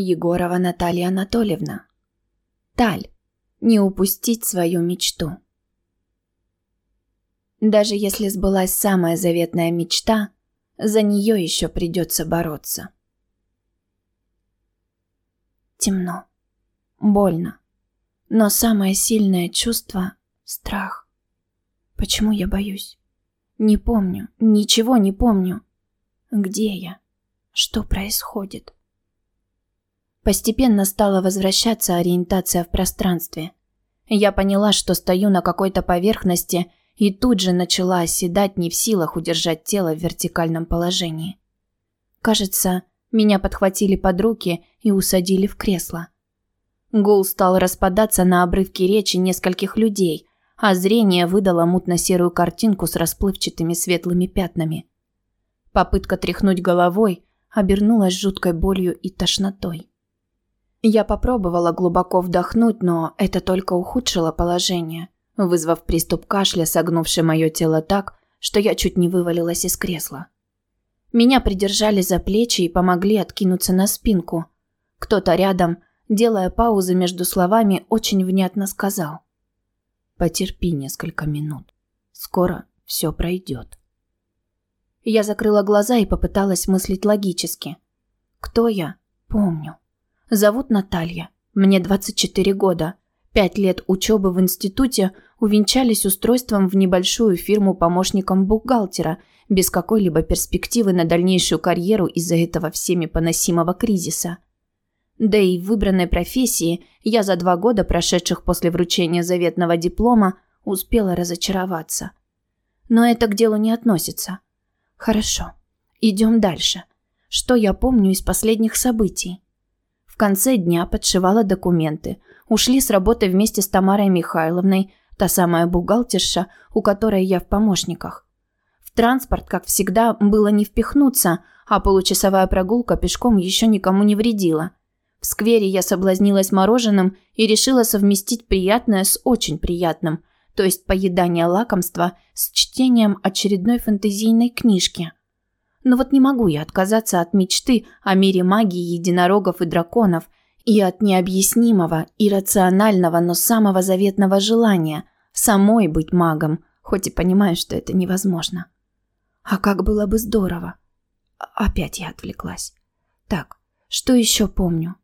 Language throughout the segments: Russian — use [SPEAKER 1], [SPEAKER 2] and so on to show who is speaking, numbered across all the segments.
[SPEAKER 1] Егорова Наталья Анатольевна. Таль. Не упустить свою мечту. Даже если сбылась самая заветная мечта, за нее еще придется бороться. Темно. Больно. Но самое сильное чувство – страх. Почему я боюсь? Не помню, ничего не помню. Где я? Что происходит? Постепенно стала возвращаться ориентация в пространстве. Я поняла, что стою на какой-то поверхности и тут же начала оседать, не в силах удержать тело в вертикальном положении. Кажется, меня подхватили под руки и усадили в кресло. Гул стал распадаться на обрывки речи нескольких людей, а зрение выдало мутно-серую картинку с расплывчатыми светлыми пятнами. Попытка тряхнуть головой обернулась жуткой болью и тошнотой. Я попробовала глубоко вдохнуть, но это только ухудшило положение, вызвав приступ кашля, согнувший мое тело так, что я чуть не вывалилась из кресла. Меня придержали за плечи и помогли откинуться на спинку. Кто-то рядом, делая паузы между словами, очень внятно сказал – Потерпи несколько минут. Скоро все пройдет. Я закрыла глаза и попыталась мыслить логически. Кто я? Помню. Зовут Наталья. Мне 24 года. Пять лет учебы в институте увенчались устройством в небольшую фирму помощником бухгалтера, без какой-либо перспективы на дальнейшую карьеру из-за этого всеми поносимого кризиса – да и в выбранной профессии я за два года, прошедших после вручения заветного диплома, успела разочароваться. Но это к делу не относится. Хорошо. Идем дальше. Что я помню из последних событий? Конце дня подшивала документы. Ушли с работы вместе с Тамарой Михайловной, та самая бухгалтерша, у которой я в помощниках. В транспорт, как всегда, было не впихнуться, а получасовая прогулка пешком еще никому не вредила – в сквере я соблазнилась мороженым и решила совместить приятное с очень приятным, то есть поедание лакомства с чтением очередной фэнтезийной книжки. Но вот не могу я отказаться от мечты о мире магии единорогов и драконов и от необъяснимого, иррационального, но самого заветного желания самой быть магом, хоть и понимаю, что это невозможно. А как было бы здорово. Опять я отвлеклась. Так, что еще помню?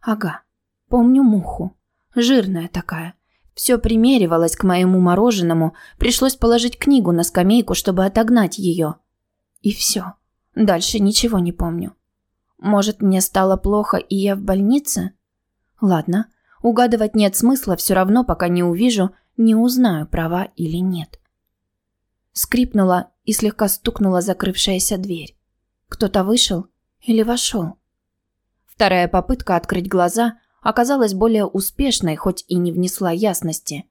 [SPEAKER 1] Ага, помню муху. Жирная такая. Все примеривалось к моему мороженому, пришлось положить книгу на скамейку, чтобы отогнать ее. И все. Дальше ничего не помню. Может, мне стало плохо, и я в больнице? Ладно, угадывать нет смысла, все равно, пока не увижу, не узнаю, права или нет. Скрипнула и слегка стукнула закрывшаяся дверь. Кто-то вышел или вошел? Вторая попытка открыть глаза оказалась более успешной, хоть и не внесла ясности.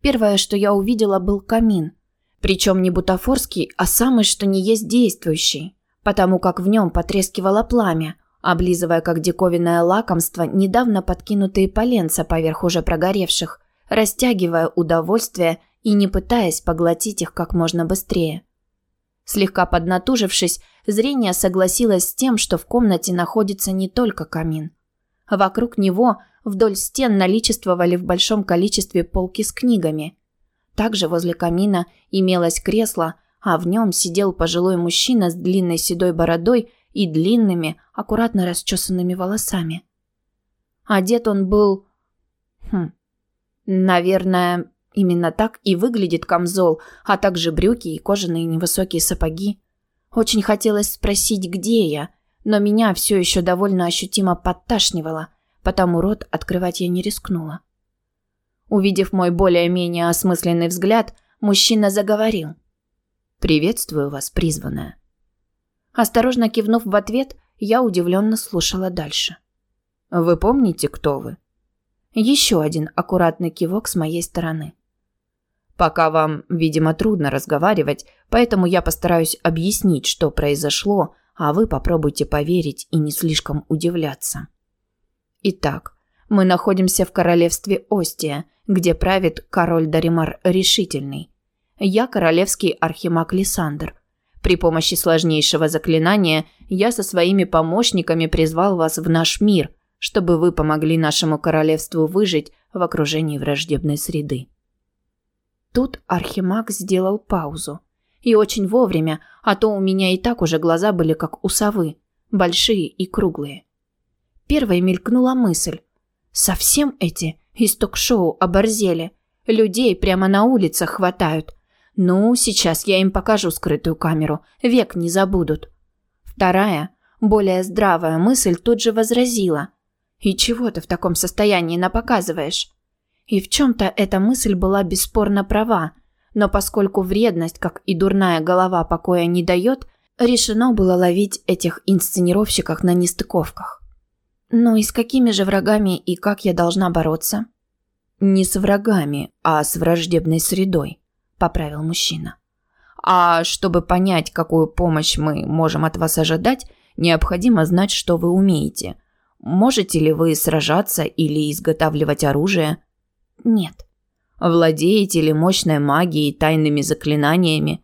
[SPEAKER 1] Первое, что я увидела, был камин. Причем не бутафорский, а самый что ни есть действующий, потому как в нем потрескивало пламя, облизывая как диковинное лакомство недавно подкинутые поленца поверх уже прогоревших, растягивая удовольствие и не пытаясь поглотить их как можно быстрее. Слегка поднатужившись, зрение согласилось с тем, что в комнате находится не только камин. Вокруг него вдоль стен наличествовали в большом количестве полки с книгами. Также возле камина имелось кресло, а в нем сидел пожилой мужчина с длинной седой бородой и длинными, аккуратно расчесанными волосами. Одет он был... Хм... Наверное, именно так и выглядит камзол, а также брюки и кожаные невысокие сапоги. Очень хотелось спросить, где я, но меня все еще довольно ощутимо подташнивало, потому рот открывать я не рискнула. Увидев мой более-менее осмысленный взгляд, мужчина заговорил. «Приветствую вас, призванная». Осторожно кивнув в ответ, я удивленно слушала дальше. «Вы помните, кто вы?» Еще один аккуратный кивок с моей стороны. Пока вам, видимо, трудно разговаривать, поэтому я постараюсь объяснить, что произошло, а вы попробуйте поверить и не слишком удивляться. Итак, мы находимся в королевстве Остия, где правит король Даримар Решительный. Я королевский архимаг Лисандр. При помощи сложнейшего заклинания я со своими помощниками призвал вас в наш мир, чтобы вы помогли нашему королевству выжить в окружении враждебной среды. Тут Архимаг сделал паузу. И очень вовремя, а то у меня и так уже глаза были как у совы, большие и круглые. Первой мелькнула мысль. Совсем эти из ток-шоу оборзели. Людей прямо на улицах хватают. Ну, сейчас я им покажу скрытую камеру. Век не забудут. Вторая, более здравая мысль тут же возразила. И чего ты в таком состоянии напоказываешь? И в чем-то эта мысль была бесспорно права. Но поскольку вредность, как и дурная голова, покоя не дает, решено было ловить этих инсценировщиков на нестыковках. Ну и с какими же врагами и как я должна бороться?
[SPEAKER 2] Не с врагами, а с враждебной средой, поправил мужчина. А чтобы понять, какую помощь мы можем от вас ожидать, необходимо знать, что вы умеете. Можете ли вы сражаться или изготавливать оружие?
[SPEAKER 1] Нет.
[SPEAKER 2] Владеете ли мощной магией, тайными заклинаниями?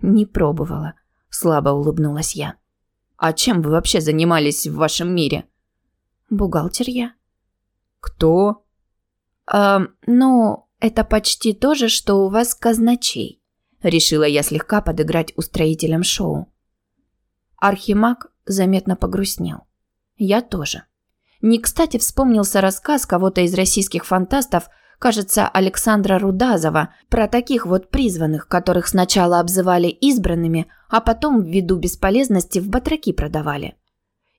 [SPEAKER 1] Не пробовала, слабо улыбнулась я.
[SPEAKER 2] А чем вы вообще занимались в вашем мире?
[SPEAKER 1] Бухгалтер я.
[SPEAKER 2] Кто?
[SPEAKER 1] Э, ну, это почти то же, что у вас казначей. Решила я слегка подыграть устроителям шоу. Архимаг заметно погрустнел. Я тоже. Не кстати вспомнился рассказ кого-то из российских фантастов кажется, Александра Рудазова, про таких вот призванных, которых сначала обзывали избранными, а потом ввиду бесполезности в батраки продавали.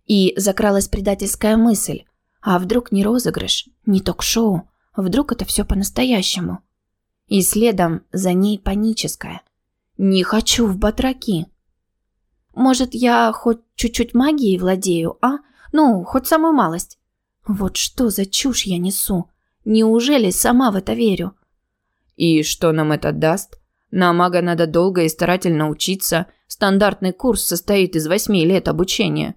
[SPEAKER 1] И закралась предательская мысль. А вдруг не розыгрыш, не ток-шоу, вдруг это все по-настоящему? И следом за ней паническая. «Не хочу в батраки». «Может, я хоть чуть-чуть магией владею, а? Ну, хоть самую малость?» Вот что за чушь я несу? Неужели сама в это верю?
[SPEAKER 2] И что нам это даст? На мага надо долго и старательно учиться. Стандартный курс состоит из восьми лет обучения.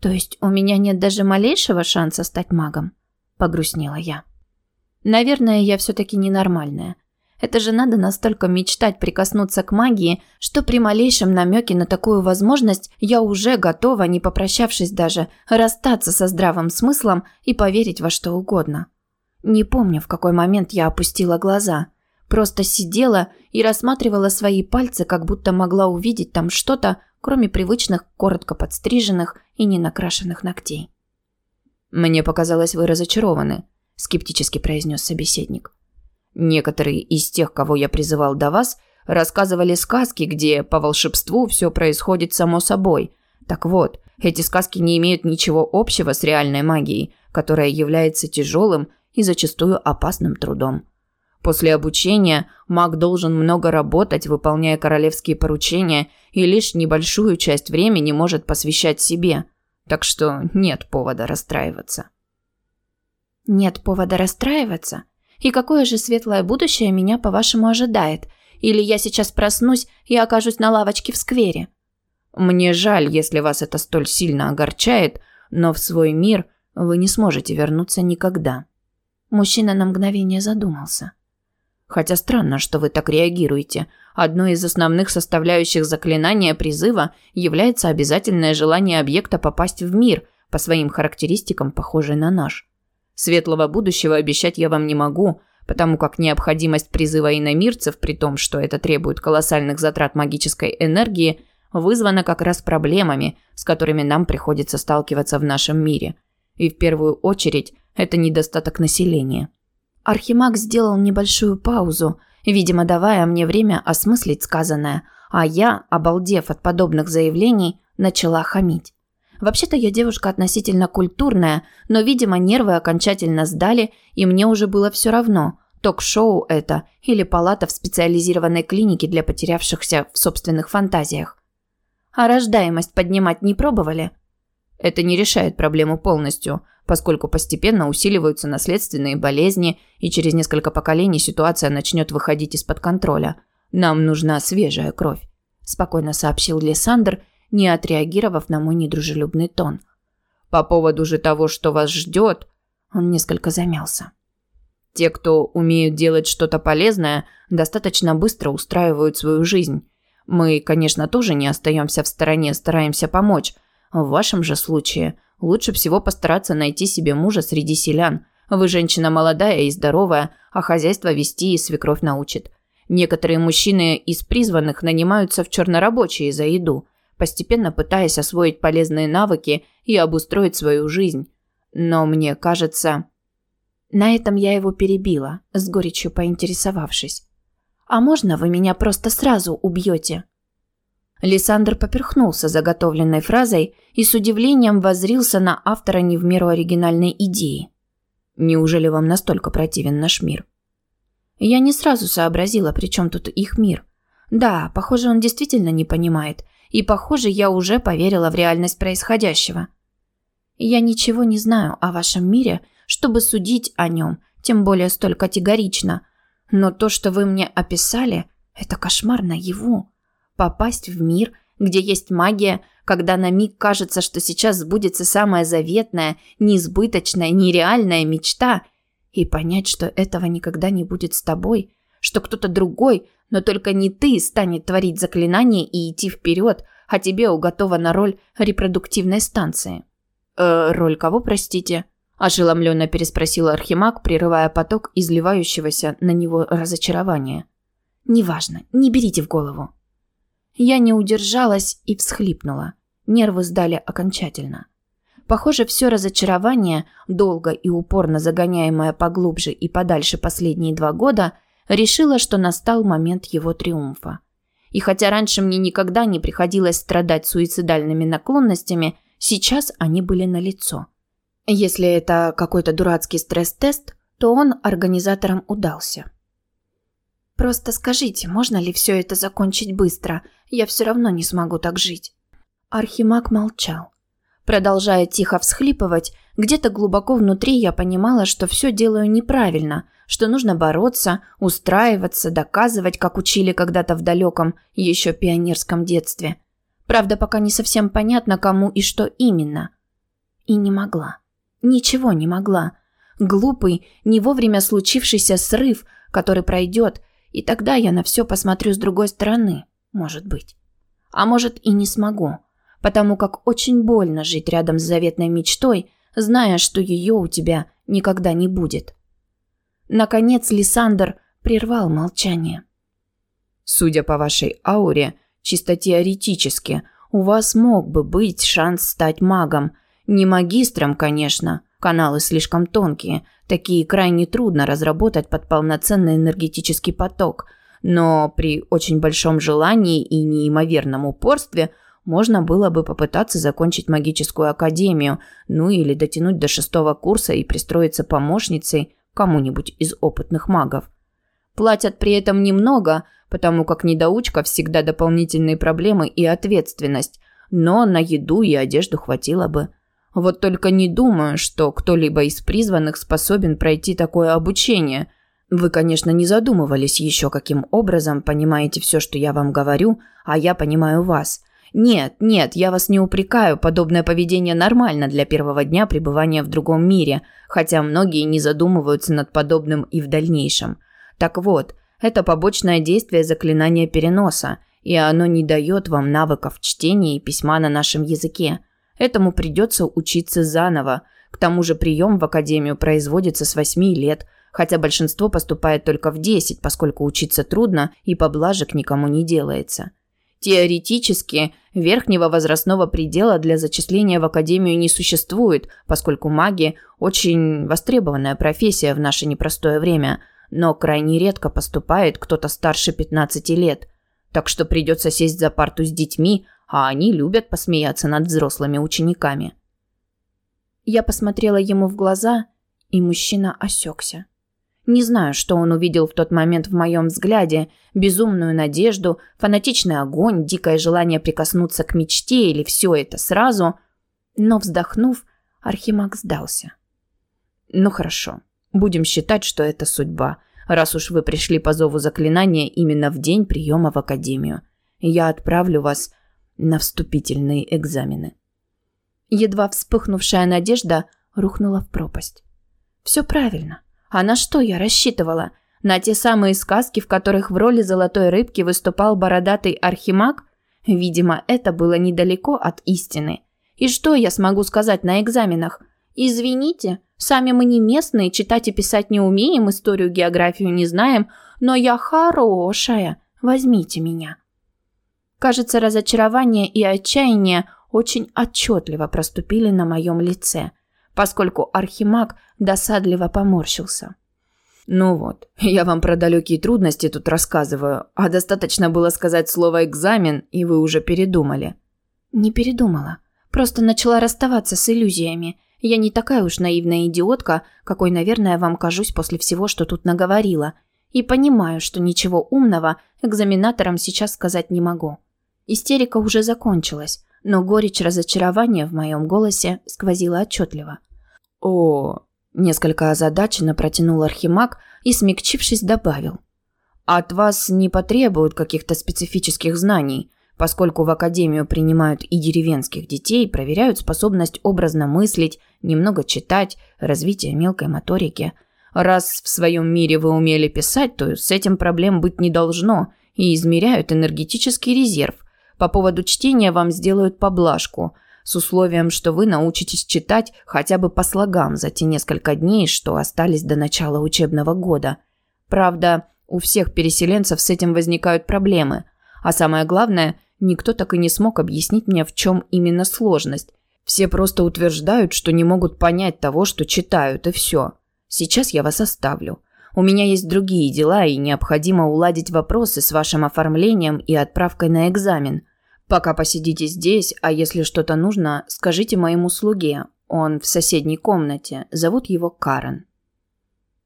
[SPEAKER 1] То есть у меня нет даже малейшего шанса стать магом? Погрустнела я. Наверное, я все-таки ненормальная. Это же надо настолько мечтать прикоснуться к магии, что при малейшем намеке на такую возможность я уже готова, не попрощавшись даже, расстаться со здравым смыслом и поверить во что угодно. Не помню, в какой момент я опустила глаза. Просто сидела и рассматривала свои пальцы, как будто могла увидеть там что-то, кроме привычных, коротко подстриженных и ненакрашенных ногтей.
[SPEAKER 2] «Мне показалось, вы разочарованы», – скептически произнес собеседник. «Некоторые из тех, кого я призывал до вас, рассказывали сказки, где по волшебству все происходит само собой. Так вот, эти сказки не имеют ничего общего с реальной магией, которая является тяжелым и зачастую опасным трудом. После обучения маг должен много работать, выполняя королевские поручения, и лишь небольшую часть времени может посвящать себе. Так что нет повода расстраиваться.
[SPEAKER 1] Нет повода расстраиваться? И какое же светлое будущее меня, по-вашему, ожидает? Или я сейчас проснусь и окажусь на лавочке в сквере?
[SPEAKER 2] Мне жаль, если вас это столь сильно огорчает, но в свой мир вы не сможете вернуться никогда.
[SPEAKER 1] Мужчина на мгновение задумался.
[SPEAKER 2] Хотя странно, что вы так реагируете. Одной из основных составляющих заклинания призыва является обязательное желание объекта попасть в мир, по своим характеристикам похожий на наш. Светлого будущего обещать я вам не могу, потому как необходимость призыва иномирцев, при том, что это требует колоссальных затрат магической энергии, вызвана как раз проблемами, с которыми нам приходится сталкиваться в нашем мире. И в первую очередь это недостаток населения.
[SPEAKER 1] Архимаг сделал небольшую паузу, видимо, давая мне время осмыслить сказанное, а я, обалдев от подобных заявлений, начала хамить. Вообще-то я девушка относительно культурная, но, видимо, нервы окончательно сдали, и мне уже было все равно, ток-шоу это или палата в специализированной клинике для потерявшихся в собственных фантазиях. А рождаемость поднимать не пробовали?
[SPEAKER 2] Это не решает проблему полностью, поскольку постепенно усиливаются наследственные болезни, и через несколько поколений ситуация начнет выходить из-под контроля. Нам нужна свежая кровь, спокойно сообщил Лесандр, не отреагировав на мой недружелюбный тон. По поводу же того, что вас ждет, он несколько замялся. Те, кто умеют делать что-то полезное, достаточно быстро устраивают свою жизнь. Мы, конечно, тоже не остаемся в стороне, стараемся помочь, в вашем же случае Лучше всего постараться найти себе мужа среди селян. Вы женщина молодая и здоровая, а хозяйство вести и свекровь научит. Некоторые мужчины из призванных нанимаются в чернорабочие за еду, постепенно пытаясь освоить полезные навыки и обустроить свою жизнь. Но мне кажется...
[SPEAKER 1] На этом я его перебила, с горечью поинтересовавшись. «А можно вы меня просто сразу убьете?»
[SPEAKER 2] Лиссандр поперхнулся заготовленной фразой и с удивлением воззрился на автора не в меру оригинальной идеи. «Неужели вам настолько противен наш мир?»
[SPEAKER 1] Я не сразу сообразила, при чем тут их мир. Да, похоже, он действительно не понимает. И, похоже, я уже поверила в реальность происходящего. Я ничего не знаю о вашем мире, чтобы судить о нем, тем более столь категорично. Но то, что вы мне описали, это кошмар наяву. Попасть в мир, где есть магия, когда на миг кажется, что сейчас сбудется самая заветная, неизбыточная, нереальная мечта, и понять, что этого никогда не будет с тобой, что кто-то другой, но только не ты, станет творить заклинание и идти вперед, а тебе уготована роль репродуктивной станции.
[SPEAKER 2] «Э, роль кого, простите?» ошеломленно переспросил Архимаг, прерывая поток изливающегося на него разочарования.
[SPEAKER 1] Неважно, не берите в голову. Я не удержалась и всхлипнула. Нервы сдали окончательно. Похоже, все разочарование, долго и упорно загоняемое поглубже и подальше последние два года, решило, что настал момент его триумфа. И хотя раньше мне никогда не приходилось страдать суицидальными наклонностями, сейчас они были налицо. Если это какой-то дурацкий стресс-тест, то он организаторам удался. Просто скажите, можно ли все это закончить быстро? Я все равно не смогу так жить. Архимаг молчал. Продолжая тихо всхлипывать, где-то глубоко внутри я понимала, что все делаю неправильно, что нужно бороться, устраиваться, доказывать, как учили когда-то в далеком, еще пионерском детстве. Правда, пока не совсем понятно, кому и что именно. И не могла. Ничего не могла. Глупый, не вовремя случившийся срыв, который пройдет, и тогда я на все посмотрю с другой стороны, может быть. А может и не смогу, потому как очень больно жить рядом с заветной мечтой, зная, что ее у тебя никогда не будет. Наконец Лисандр прервал молчание.
[SPEAKER 2] Судя по вашей ауре, чисто теоретически, у вас мог бы быть шанс стать магом – не магистром, конечно. Каналы слишком тонкие, такие крайне трудно разработать под полноценный энергетический поток. Но при очень большом желании и неимоверном упорстве можно было бы попытаться закончить магическую академию, ну или дотянуть до шестого курса и пристроиться помощницей кому-нибудь из опытных магов. Платят при этом немного, потому как недоучка всегда дополнительные проблемы и ответственность, но на еду и одежду хватило бы. Вот только не думаю, что кто-либо из призванных способен пройти такое обучение. Вы, конечно, не задумывались еще, каким образом понимаете все, что я вам говорю, а я понимаю вас. Нет, нет, я вас не упрекаю, подобное поведение нормально для первого дня пребывания в другом мире, хотя многие не задумываются над подобным и в дальнейшем. Так вот, это побочное действие заклинания переноса, и оно не дает вам навыков чтения и письма на нашем языке. Этому придется учиться заново. К тому же прием в академию производится с 8 лет, хотя большинство поступает только в 10, поскольку учиться трудно и поблажек никому не делается. Теоретически, верхнего возрастного предела для зачисления в академию не существует, поскольку маги – очень востребованная профессия в наше непростое время, но крайне редко поступает кто-то старше 15 лет. Так что придется сесть за парту с детьми, а они любят посмеяться над взрослыми учениками.
[SPEAKER 1] Я посмотрела ему в глаза, и мужчина осекся. Не знаю, что он увидел в тот момент в моем взгляде, безумную надежду, фанатичный огонь, дикое желание прикоснуться к мечте или все это сразу, но, вздохнув, Архимаг сдался.
[SPEAKER 2] «Ну хорошо, будем считать, что это судьба, раз уж вы пришли по зову заклинания именно в день приема в Академию. Я отправлю вас на вступительные экзамены.
[SPEAKER 1] Едва вспыхнувшая надежда рухнула в пропасть. Все правильно. А на что я рассчитывала? На те самые сказки, в которых в роли золотой рыбки выступал бородатый архимаг? Видимо, это было недалеко от истины. И что я смогу сказать на экзаменах? Извините, сами мы не местные, читать и писать не умеем, историю, географию не знаем, но я хорошая. Возьмите меня. Кажется, разочарование и отчаяние очень отчетливо проступили на моем лице, поскольку архимаг досадливо поморщился.
[SPEAKER 2] Ну вот, я вам про далекие трудности тут рассказываю, а достаточно было сказать слово «экзамен», и вы уже передумали.
[SPEAKER 1] Не передумала. Просто начала расставаться с иллюзиями. Я не такая уж наивная идиотка, какой, наверное, вам кажусь после всего, что тут наговорила. И понимаю, что ничего умного экзаменаторам сейчас сказать не могу. Истерика уже закончилась, но горечь разочарования в моем голосе сквозила отчетливо.
[SPEAKER 2] «О!» – несколько озадаченно протянул Архимаг и, смягчившись, добавил. «От вас не потребуют каких-то специфических знаний, поскольку в академию принимают и деревенских детей, проверяют способность образно мыслить, немного читать, развитие мелкой моторики. Раз в своем мире вы умели писать, то с этим проблем быть не должно, и измеряют энергетический резерв – по поводу чтения вам сделают поблажку, с условием, что вы научитесь читать хотя бы по слогам за те несколько дней, что остались до начала учебного года. Правда, у всех переселенцев с этим возникают проблемы. А самое главное, никто так и не смог объяснить мне, в чем именно сложность. Все просто утверждают, что не могут понять того, что читают, и все. Сейчас я вас оставлю. У меня есть другие дела, и необходимо уладить вопросы с вашим оформлением и отправкой на экзамен. Пока посидите здесь, а если что-то нужно, скажите моему слуге. Он в соседней комнате. Зовут его Карен.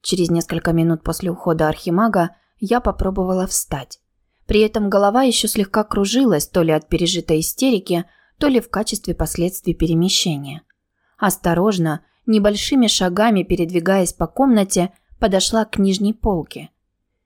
[SPEAKER 1] Через несколько минут после ухода архимага я попробовала встать. При этом голова еще слегка кружилась, то ли от пережитой истерики, то ли в качестве последствий перемещения. Осторожно, небольшими шагами передвигаясь по комнате, подошла к нижней полке.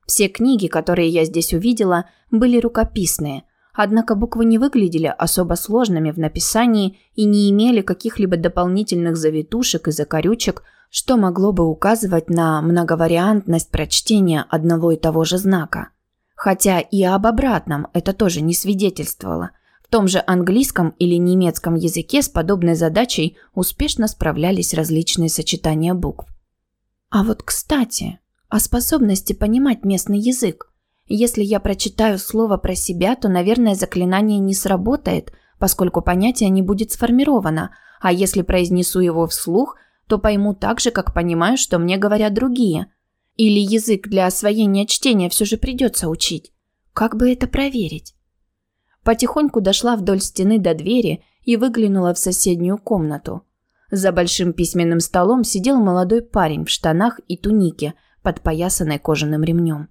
[SPEAKER 1] Все книги, которые я здесь увидела, были рукописные – Однако буквы не выглядели особо сложными в написании и не имели каких-либо дополнительных завитушек и закорючек, что могло бы указывать на многовариантность прочтения одного и того же знака. Хотя и об обратном это тоже не свидетельствовало. В том же английском или немецком языке с подобной задачей успешно справлялись различные сочетания букв. А вот, кстати, о способности понимать местный язык. Если я прочитаю слово про себя, то, наверное, заклинание не сработает, поскольку понятие не будет сформировано, а если произнесу его вслух, то пойму так же, как понимаю, что мне говорят другие. Или язык для освоения чтения все же придется учить. Как бы это проверить? Потихоньку дошла вдоль стены до двери и выглянула в соседнюю комнату. За большим письменным столом сидел молодой парень в штанах и тунике, подпоясанной кожаным ремнем.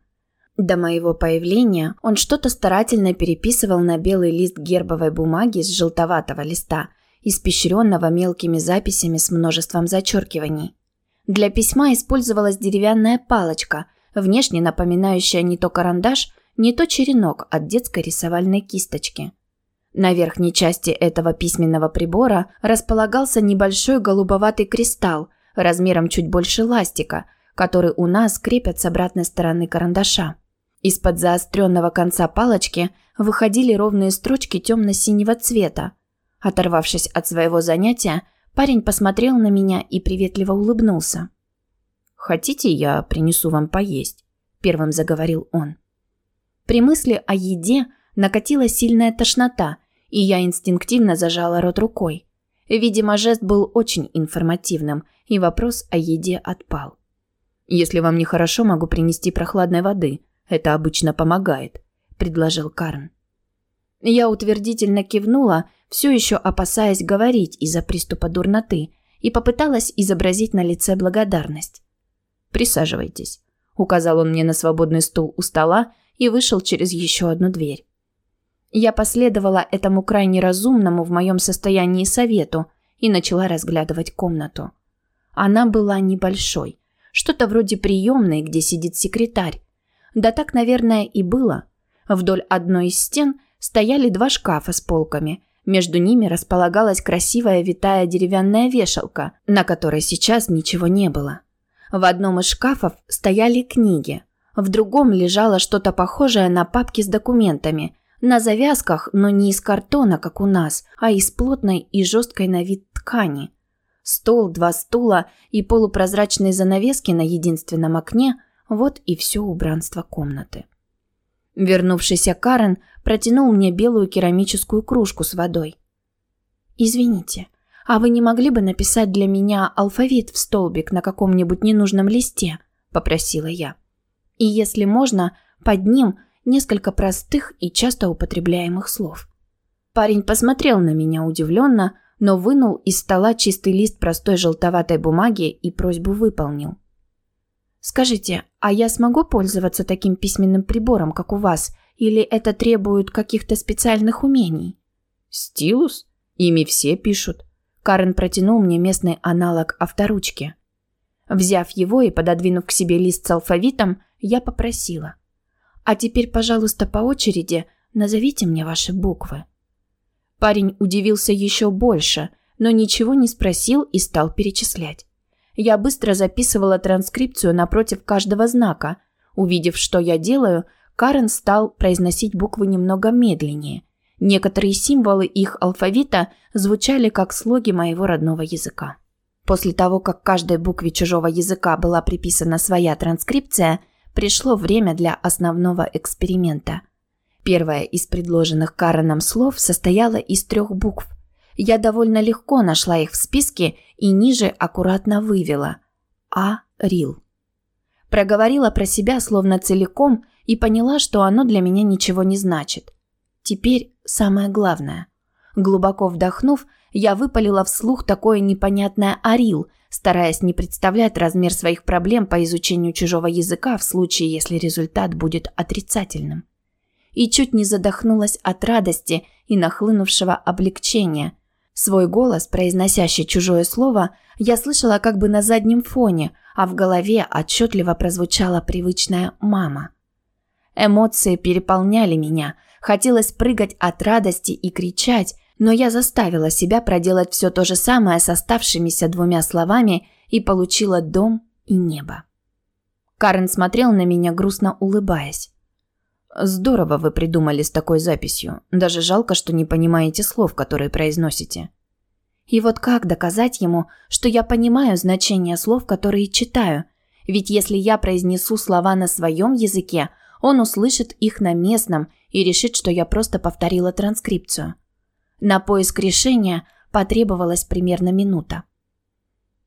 [SPEAKER 1] До моего появления он что-то старательно переписывал на белый лист гербовой бумаги с желтоватого листа, испещренного мелкими записями с множеством зачеркиваний. Для письма использовалась деревянная палочка, внешне напоминающая не то карандаш, не то черенок от детской рисовальной кисточки. На верхней части этого письменного прибора располагался небольшой голубоватый кристалл размером чуть больше ластика, который у нас крепят с обратной стороны карандаша. Из-под заостренного конца палочки выходили ровные строчки темно-синего цвета. Оторвавшись от своего занятия, парень посмотрел на меня и приветливо улыбнулся.
[SPEAKER 2] «Хотите, я принесу вам поесть?» – первым заговорил он.
[SPEAKER 1] При мысли о еде накатила сильная тошнота, и я инстинктивно зажала рот рукой. Видимо, жест был очень информативным, и вопрос о еде отпал.
[SPEAKER 2] «Если вам нехорошо, могу принести прохладной воды», это обычно помогает», – предложил Карн.
[SPEAKER 1] Я утвердительно кивнула, все еще опасаясь говорить из-за приступа дурноты, и попыталась изобразить на лице благодарность.
[SPEAKER 2] «Присаживайтесь», – указал он мне на свободный стул у стола и вышел через еще одну дверь.
[SPEAKER 1] Я последовала этому крайне разумному в моем состоянии совету и начала разглядывать комнату. Она была небольшой, что-то вроде приемной, где сидит секретарь, да так, наверное, и было. Вдоль одной из стен стояли два шкафа с полками. Между ними располагалась красивая витая деревянная вешалка, на которой сейчас ничего не было. В одном из шкафов стояли книги. В другом лежало что-то похожее на папки с документами, На завязках, но не из картона, как у нас, а из плотной и жесткой на вид ткани. Стол, два стула и полупрозрачные занавески на единственном окне – вот и все убранство комнаты. Вернувшийся Карен протянул мне белую керамическую кружку с водой. «Извините, а вы не могли бы написать для меня алфавит в столбик на каком-нибудь ненужном листе?» – попросила я. «И если можно, под ним несколько простых и часто употребляемых слов». Парень посмотрел на меня удивленно, но вынул из стола чистый лист простой желтоватой бумаги и просьбу выполнил. «Скажите, а я смогу пользоваться таким письменным прибором, как у вас, или это требует каких-то специальных умений?»
[SPEAKER 2] «Стилус? Ими все пишут».
[SPEAKER 1] Карен протянул мне местный аналог авторучки. Взяв его и пододвинув к себе лист с алфавитом, я попросила. «А теперь, пожалуйста, по очереди назовите мне ваши буквы». Парень удивился еще больше, но ничего не спросил и стал перечислять. Я быстро записывала транскрипцию напротив каждого знака. Увидев, что я делаю, Карен стал произносить буквы немного медленнее. Некоторые символы их алфавита звучали как слоги моего родного языка. После того, как каждой букве чужого языка была приписана своя транскрипция, пришло время для основного эксперимента. Первое из предложенных Кареном слов состояло из трех букв, я довольно легко нашла их в списке и ниже аккуратно вывела. А. Рил. Проговорила про себя словно целиком и поняла, что оно для меня ничего не значит. Теперь самое главное. Глубоко вдохнув, я выпалила вслух такое непонятное «арил», стараясь не представлять размер своих проблем по изучению чужого языка в случае, если результат будет отрицательным. И чуть не задохнулась от радости и нахлынувшего облегчения – Свой голос, произносящий чужое слово, я слышала как бы на заднем фоне, а в голове отчетливо прозвучала привычная «мама». Эмоции переполняли меня, хотелось прыгать от радости и кричать, но я заставила себя проделать все то же самое с оставшимися двумя словами и получила дом и небо. Карен смотрел на меня, грустно улыбаясь. Здорово вы придумали с такой записью. Даже жалко, что не понимаете слов, которые произносите. И вот как доказать ему, что я понимаю значение слов, которые читаю? Ведь если я произнесу слова на своем языке, он услышит их на местном и решит, что я просто повторила транскрипцию. На поиск решения потребовалась примерно минута.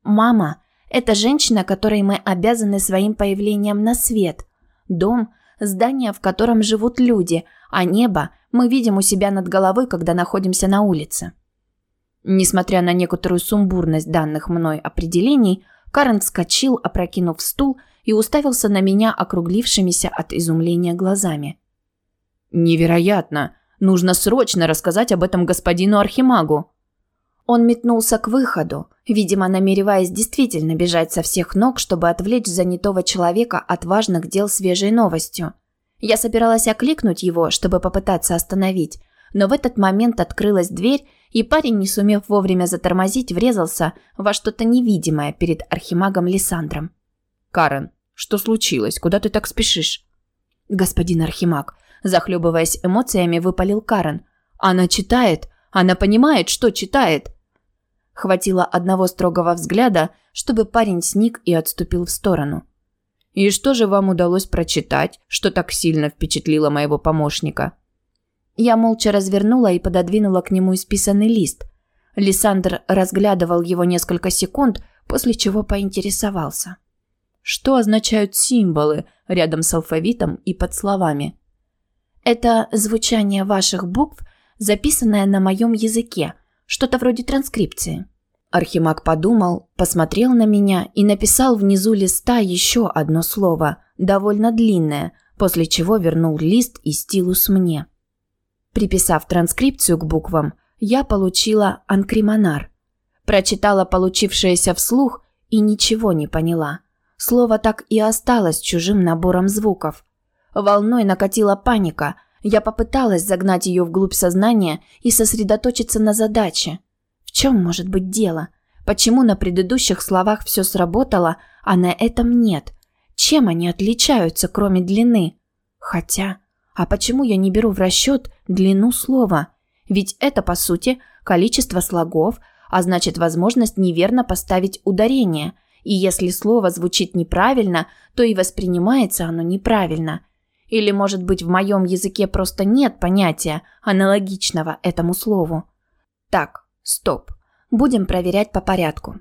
[SPEAKER 1] «Мама – это женщина, которой мы обязаны своим появлением на свет. Дом здание, в котором живут люди, а небо мы видим у себя над головой, когда находимся на улице. Несмотря на некоторую сумбурность данных мной определений, Карен вскочил, опрокинув стул и уставился на меня округлившимися от изумления глазами.
[SPEAKER 2] «Невероятно! Нужно срочно рассказать об этом господину Архимагу!»
[SPEAKER 1] Он метнулся к выходу, видимо, намереваясь действительно бежать со всех ног, чтобы отвлечь занятого человека от важных дел свежей новостью. Я собиралась окликнуть его, чтобы попытаться остановить, но в этот момент открылась дверь, и парень, не сумев вовремя затормозить, врезался во что-то невидимое перед архимагом Лиссандром.
[SPEAKER 2] «Карен, что случилось? Куда ты так спешишь?»
[SPEAKER 1] «Господин архимаг», захлебываясь эмоциями, выпалил Карен. «Она читает! Она понимает, что читает!» Хватило одного строгого взгляда, чтобы парень сник и отступил в сторону.
[SPEAKER 2] «И что же вам удалось прочитать, что так сильно впечатлило моего помощника?»
[SPEAKER 1] Я молча развернула и пододвинула к нему исписанный лист. Лиссандр разглядывал его несколько секунд, после чего поинтересовался.
[SPEAKER 2] «Что означают символы рядом с алфавитом и под словами?»
[SPEAKER 1] «Это звучание ваших букв, записанное на моем языке», что-то вроде транскрипции. Архимаг подумал, посмотрел на меня и написал внизу листа еще одно слово, довольно длинное, после чего вернул лист и стилус мне. Приписав транскрипцию к буквам, я получила анкримонар. Прочитала получившееся вслух и ничего не поняла. Слово так и осталось чужим набором звуков. Волной накатила паника – я попыталась загнать ее вглубь сознания и сосредоточиться на задаче. В чем может быть дело? Почему на предыдущих словах все сработало, а на этом нет? Чем они отличаются, кроме длины? Хотя, А почему я не беру в расчет длину слова? Ведь это, по сути, количество слогов, а значит возможность неверно поставить ударение. И если слово звучит неправильно, то и воспринимается оно неправильно. Или, может быть, в моем языке просто нет понятия, аналогичного этому слову. Так, стоп. Будем проверять по порядку.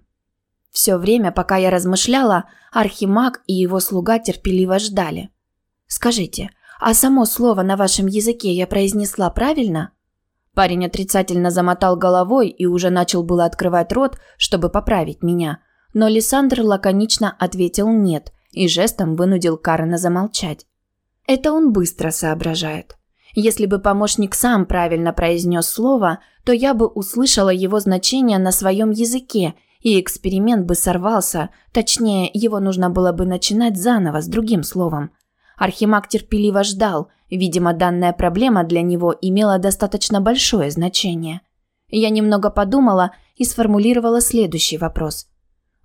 [SPEAKER 1] Все время, пока я размышляла, Архимаг и его слуга терпеливо ждали. «Скажите, а само слово на вашем языке я произнесла правильно?» Парень отрицательно замотал головой и уже начал было открывать рот, чтобы поправить меня. Но Лиссандр лаконично ответил «нет» и жестом вынудил Карена замолчать. Это он быстро соображает. Если бы помощник сам правильно произнес слово, то я бы услышала его значение на своем языке, и эксперимент бы сорвался, точнее, его нужно было бы начинать заново с другим словом. Архимаг терпеливо ждал, видимо, данная проблема для него имела достаточно большое значение. Я немного подумала и сформулировала следующий вопрос.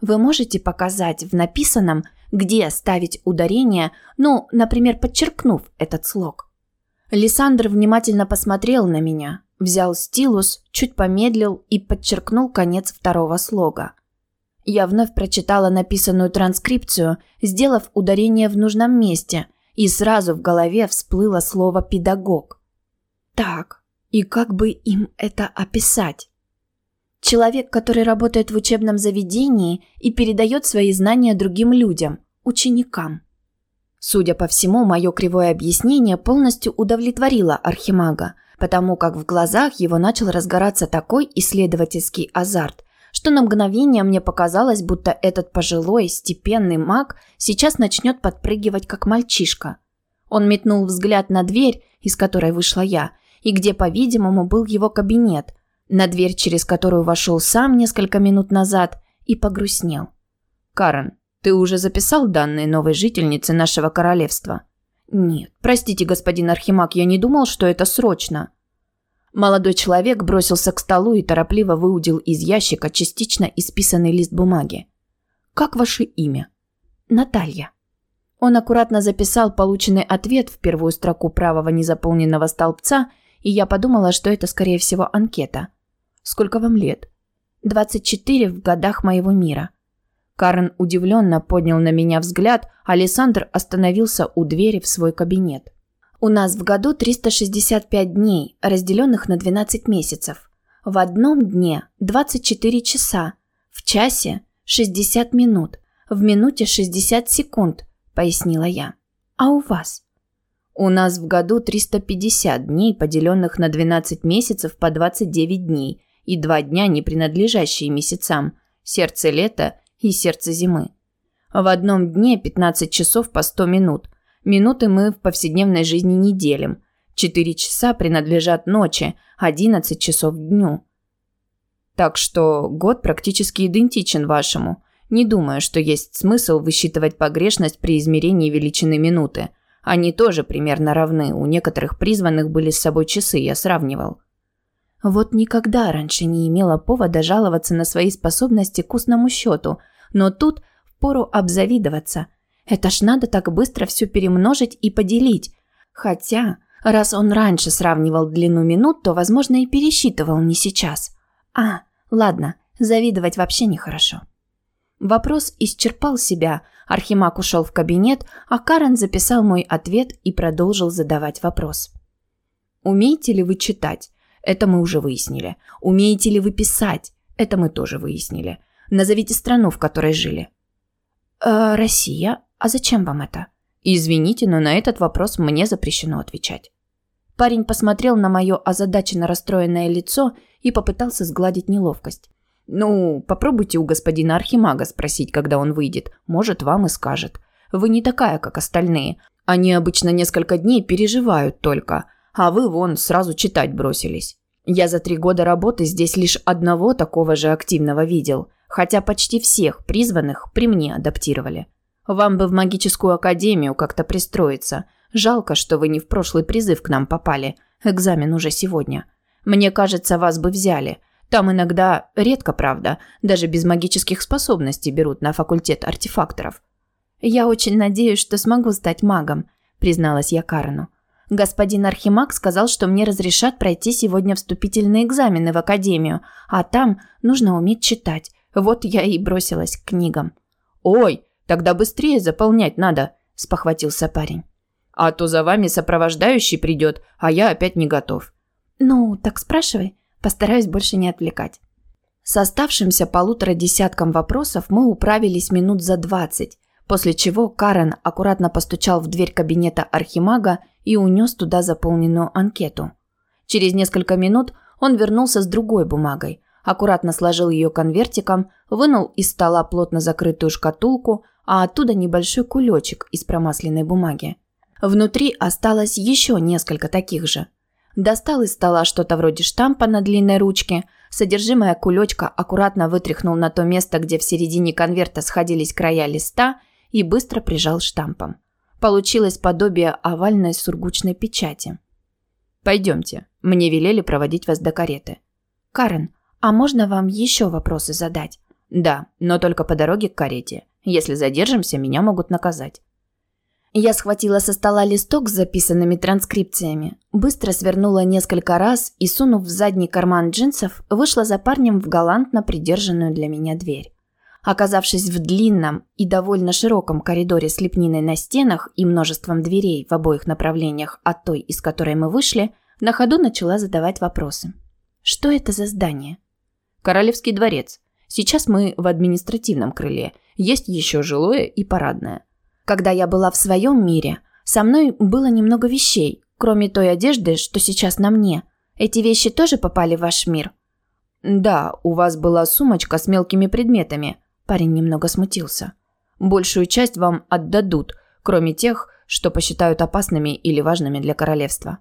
[SPEAKER 1] Вы можете показать в написанном, где ставить ударение, ну, например, подчеркнув этот слог? Лиссандр внимательно посмотрел на меня, взял стилус, чуть помедлил и подчеркнул конец второго слога. Я вновь прочитала написанную транскрипцию, сделав ударение в нужном месте, и сразу в голове всплыло слово «педагог». Так, и как бы им это описать? Человек, который работает в учебном заведении и передает свои знания другим людям, ученикам. Судя по всему, мое кривое объяснение полностью удовлетворило Архимага, потому как в глазах его начал разгораться такой исследовательский азарт, что на мгновение мне показалось, будто этот пожилой, степенный маг сейчас начнет подпрыгивать, как мальчишка. Он метнул взгляд на дверь, из которой вышла я, и где, по-видимому, был его кабинет, на дверь, через которую вошел сам несколько минут назад, и погрустнел.
[SPEAKER 2] «Карен, ты уже записал данные новой жительницы нашего королевства?»
[SPEAKER 1] «Нет, простите, господин Архимаг, я не думал, что это срочно». Молодой человек бросился к столу и торопливо выудил из ящика частично исписанный лист бумаги. «Как ваше имя?» «Наталья». Он аккуратно записал полученный ответ в первую строку правого незаполненного столбца, и я подумала, что это, скорее всего, анкета. «Сколько вам лет?» «24 в годах моего мира». Карен удивленно поднял на меня взгляд, а Александр остановился у двери в свой кабинет. У нас в году 365 дней, разделенных на 12 месяцев. В одном дне 24 часа, в часе 60 минут, в минуте 60 секунд, пояснила я. А у вас?
[SPEAKER 2] У нас в году 350 дней, поделенных на 12 месяцев по 29 дней, и два дня, не принадлежащие месяцам, сердце лета и сердце зимы. В одном дне 15 часов по 100 минут, Минуты мы в повседневной жизни не делим. Четыре часа принадлежат ночи, одиннадцать часов дню. Так что год практически идентичен вашему. Не думаю, что есть смысл высчитывать погрешность при измерении величины минуты. Они тоже примерно равны. У некоторых призванных были с собой часы, я сравнивал.
[SPEAKER 1] Вот никогда раньше не имела повода жаловаться на свои способности к устному счету, но тут впору обзавидоваться. Это ж надо так быстро все перемножить и поделить. Хотя, раз он раньше сравнивал длину минут, то, возможно, и пересчитывал не сейчас. А, ладно, завидовать вообще нехорошо. Вопрос исчерпал себя. Архимаг ушел в кабинет, а Карен записал мой ответ и продолжил задавать вопрос.
[SPEAKER 2] «Умеете ли вы читать?» Это мы уже выяснили. «Умеете ли вы писать?» Это мы тоже выяснили. Назовите страну, в которой жили.
[SPEAKER 1] «Э, «Россия. А зачем вам это?
[SPEAKER 2] Извините, но на этот вопрос мне запрещено отвечать.
[SPEAKER 1] Парень посмотрел на мое озадаченно расстроенное лицо и попытался сгладить неловкость.
[SPEAKER 2] «Ну, попробуйте у господина Архимага спросить, когда он выйдет. Может, вам и скажет. Вы не такая, как остальные. Они обычно несколько дней переживают только, а вы вон сразу читать бросились. Я за три года работы здесь лишь одного такого же активного видел, хотя почти всех призванных при мне адаптировали. Вам бы в магическую академию как-то пристроиться. Жалко, что вы не в прошлый призыв к нам попали. Экзамен уже сегодня. Мне кажется, вас бы взяли. Там иногда, редко, правда, даже без магических способностей берут на факультет артефакторов.
[SPEAKER 1] Я очень надеюсь, что смогу стать магом, призналась я Карену. Господин Архимаг сказал, что мне разрешат пройти сегодня вступительные экзамены в академию, а там нужно уметь читать. Вот я и бросилась к книгам.
[SPEAKER 2] «Ой, тогда быстрее заполнять надо», – спохватился парень. «А то за вами сопровождающий придет, а я опять не готов».
[SPEAKER 1] «Ну, так спрашивай. Постараюсь больше не отвлекать». С оставшимся полутора десятком вопросов мы управились минут за двадцать, после чего Карен аккуратно постучал в дверь кабинета архимага и унес туда заполненную анкету. Через несколько минут он вернулся с другой бумагой, аккуратно сложил ее конвертиком, вынул из стола плотно закрытую шкатулку, а оттуда небольшой кулечек из промасленной бумаги. Внутри осталось еще несколько таких же. Достал из стола что-то вроде штампа на длинной ручке, содержимое кулечка аккуратно вытряхнул на то место, где в середине конверта сходились края листа и быстро прижал штампом. Получилось подобие овальной сургучной печати.
[SPEAKER 2] «Пойдемте. Мне велели проводить вас до кареты».
[SPEAKER 1] «Карен, а можно вам еще вопросы задать?»
[SPEAKER 2] «Да, но только по дороге к карете. Если задержимся, меня могут наказать».
[SPEAKER 1] Я схватила со стола листок с записанными транскрипциями, быстро свернула несколько раз и, сунув в задний карман джинсов, вышла за парнем в галантно придержанную для меня дверь. Оказавшись в длинном и довольно широком коридоре с лепниной на стенах и множеством дверей в обоих направлениях от той, из которой мы вышли, на ходу начала задавать вопросы. Что это за здание?
[SPEAKER 2] Королевский дворец. Сейчас мы в административном крыле. Есть еще жилое и парадное.
[SPEAKER 1] Когда я была в своем мире, со мной было немного вещей, кроме той одежды, что сейчас на мне. Эти вещи тоже попали в ваш мир?
[SPEAKER 2] Да, у вас была сумочка с мелкими предметами. Парень немного смутился. Большую часть вам отдадут, кроме тех, что посчитают опасными или важными для королевства.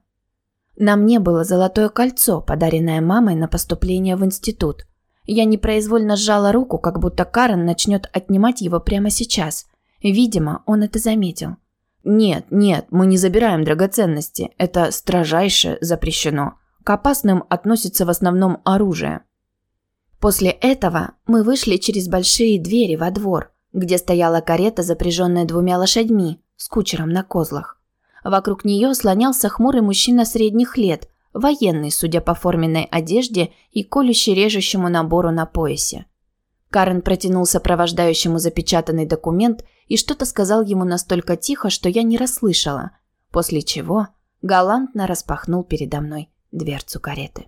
[SPEAKER 1] На мне было золотое кольцо, подаренное мамой на поступление в институт. Я непроизвольно сжала руку, как будто Карен начнет отнимать его прямо сейчас. Видимо, он это заметил.
[SPEAKER 2] «Нет, нет, мы не забираем драгоценности. Это строжайше запрещено. К опасным относится в основном оружие».
[SPEAKER 1] После этого мы вышли через большие двери во двор, где стояла карета, запряженная двумя лошадьми, с кучером на козлах. Вокруг нее слонялся хмурый мужчина средних лет, военный, судя по форменной одежде и колюще-режущему набору на поясе. Карен протянул сопровождающему запечатанный документ и что-то сказал ему настолько тихо, что я не расслышала, после чего галантно распахнул передо мной дверцу кареты.